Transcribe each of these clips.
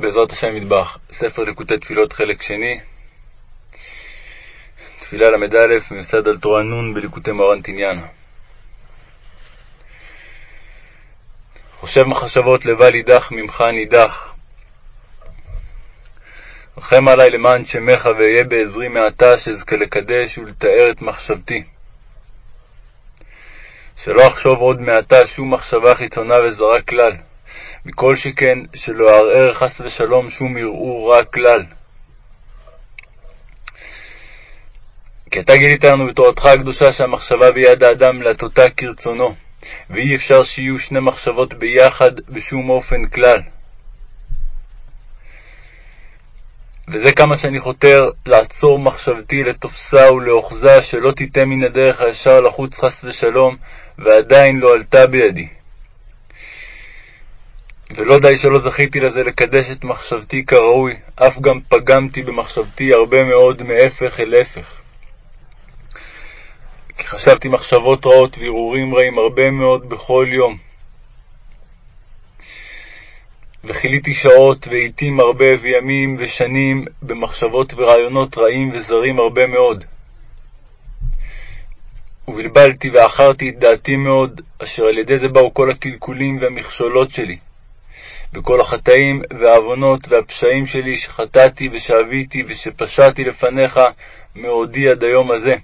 בעזרת השם מטבח, ספר ליקוטי תפילות חלק שני, תפילה ל"א, מיוסד על תורה נ' בליקוטי מרן תניאנה. חושב מחשבות לבל יידח ממך נידח. רחם עלי למען שמך ואהיה בעזרי מעתה, שאזכה לקדש ולתאר את מחשבתי. שלא אחשוב עוד מעתה שום מחשבה חיצונה וזרה כלל. מכל שכן שלא אערער חס ושלום שום ערעור רע כלל. כי אתה גילית לנו בתורתך הקדושה שהמחשבה ביד האדם להטוטה כרצונו, ואי אפשר שיהיו שני מחשבות ביחד בשום אופן כלל. וזה כמה שאני חותר לעצור מחשבתי, לתופסה ולאוחזה, שלא תיתן מן הדרך הישר לחוץ חס ושלום, ועדיין לא עלתה בידי. ולא די שלא זכיתי לזה לקדש את מחשבתי כראוי, אף גם פגמתי במחשבתי הרבה מאוד מהפך אל הפך. כי חשבתי מחשבות רעות והרהורים רעים הרבה מאוד בכל יום. וכיליתי שעות ועתים הרבה וימים ושנים במחשבות ורעיונות רעים וזרים הרבה מאוד. ובלבלתי ועכרתי את דעתי מאוד, אשר על ידי זה באו כל הקלקולים והמכשולות שלי. וכל החטאים והעוונות והפשעים שלי שחטאתי ושאביתי ושפשעתי לפניך מעודי עד היום הזה.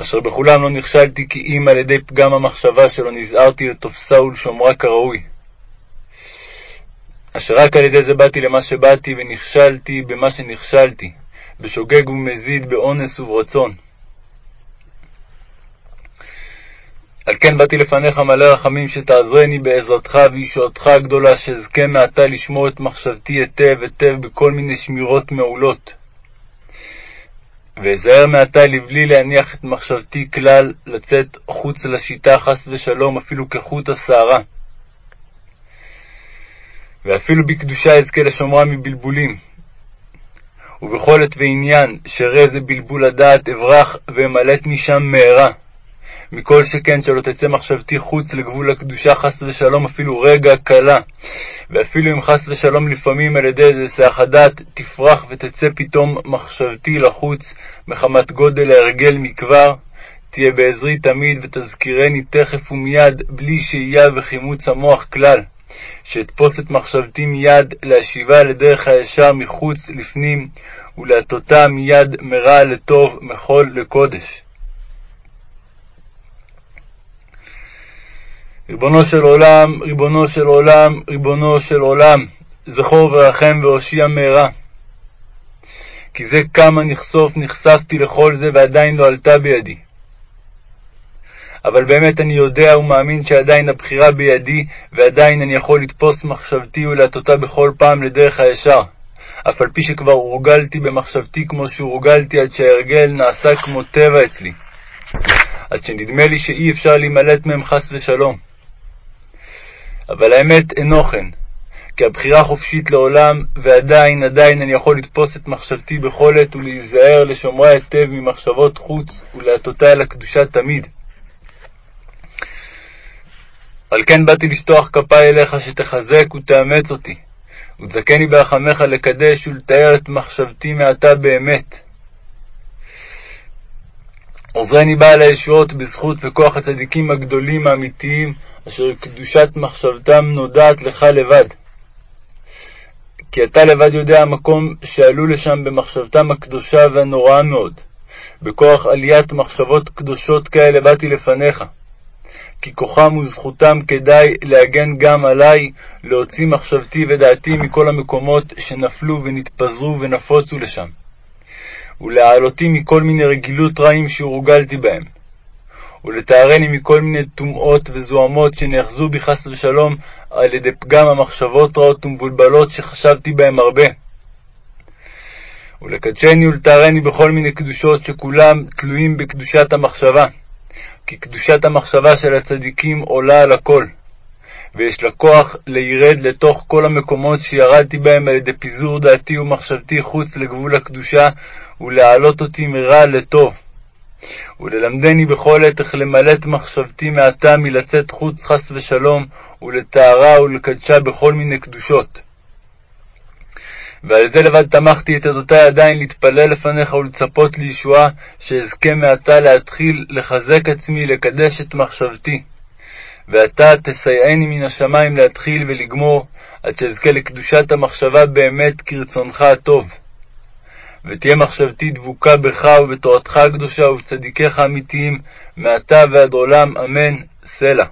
אשר בכולם לא נכשלתי כי אם על ידי פגם המחשבה שלא נזהרתי לתופסה ולשומרה כראוי. אשר רק על ידי זה באתי למה שבאתי ונכשלתי במה שנכשלתי, בשוגג ומזיד, באונס וברצון. על כן באתי לפניך מלא רחמים שתעזרני בעזרתך וישועתך הגדולה, שאזכה מעתה לשמור את מחשבתי היטב היטב בכל מיני שמירות מעולות. ואזהר מעתה לבלי להניח את מחשבתי כלל לצאת חוץ לשיטה חס ושלום, אפילו כחוט השערה. ואפילו בקדושה אזכה לשומרה מבלבולים. ובכל עת ועניין שראה זה בלבול הדעת אברח ואמלט משם מהרה. מכל שכן שלא תצא מחשבתי חוץ לגבול הקדושה חס ושלום אפילו רגע קלה, ואפילו אם חס ושלום לפעמים על ידי איזה סח הדעת תפרח ותצא פתאום מחשבתי לחוץ מחמת גודל ההרגל מכבר, תהיה בעזרי תמיד ותזכירני תכף ומיד בלי שהייה וחימוץ המוח כלל, שאתפוס את מחשבתי מיד להשיבה לדרך הישר מחוץ לפנים ולהטוטה מיד מרע לטוב מחול לקודש. ריבונו של עולם, ריבונו של עולם, ריבונו של עולם, זכור ורחם והושיע מהרה. כי זה כמה נחשוף נחשפתי לכל זה ועדיין לא עלתה בידי. אבל באמת אני יודע ומאמין שעדיין הבחירה בידי, ועדיין אני יכול לתפוס מחשבתי ולהטוטה בכל פעם לדרך הישר. אף על פי שכבר הורגלתי במחשבתי כמו שהורגלתי עד שההרגל נעשה כמו טבע אצלי. עד שנדמה לי שאי אפשר להימלט מהם חס ושלום. אבל האמת אינו כן, כי הבחירה חופשית לעולם, ועדיין, עדיין אני יכול לתפוס את מחשבתי בכל עת ולהיזהר לשומרה היטב ממחשבות חוץ ולהטותה אל הקדושה תמיד. על כן באתי לשטוח כפיי אליך שתחזק ותאמץ אותי, ותזכני ברחמך לקדש ולתאר את מחשבתי מעתה באמת. עוזרני בעל הישועות בזכות וכוח הצדיקים הגדולים האמיתיים, אשר קדושת מחשבתם נודעת לך לבד. כי אתה לבד יודע המקום שעלו לשם במחשבתם הקדושה והנוראה מאוד. בכוח עליית מחשבות קדושות כאלה באתי לפניך. כי כוחם וזכותם כדאי להגן גם עלי, להוציא מחשבתי ודעתי מכל המקומות שנפלו ונתפזרו ונפוצו לשם, ולהעלותי מכל מיני רגילות רעים שהורגלתי בהם, ולטהרני מכל מיני טומאות וזוהמות שנאחזו בי חס ושלום על ידי פגם המחשבות רעות ומבולבלות שחשבתי בהם הרבה. ולקדשני ולטהרני בכל מיני קדושות שכולם תלויים בקדושת המחשבה, כי קדושת המחשבה של הצדיקים עולה על הכל, ויש לה כוח לירד לתוך כל המקומות שירדתי בהם על ידי פיזור דעתי ומחשבתי חוץ לגבול הקדושה, ולהעלות אותי מרע לטוב. וללמדני בכל עת איך למלט מחשבתי מעתה מלצאת חוץ חס ושלום, ולטהרה ולקדשה בכל מיני קדושות. ועל זה לבד תמכתי את עדותי עדיין להתפלל לפניך ולצפות לישועה, שאזכה מעתה להתחיל לחזק עצמי, לקדש את מחשבתי. ואתה תסייעני מן השמיים להתחיל ולגמור, עד שאזכה לקדושת המחשבה באמת כרצונך הטוב. ותהיה מחשבתי דבוקה בך ובתורתך הקדושה ובצדיקיך האמיתיים, מעתה ועד עולם, אמן, סלע.